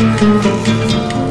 うん。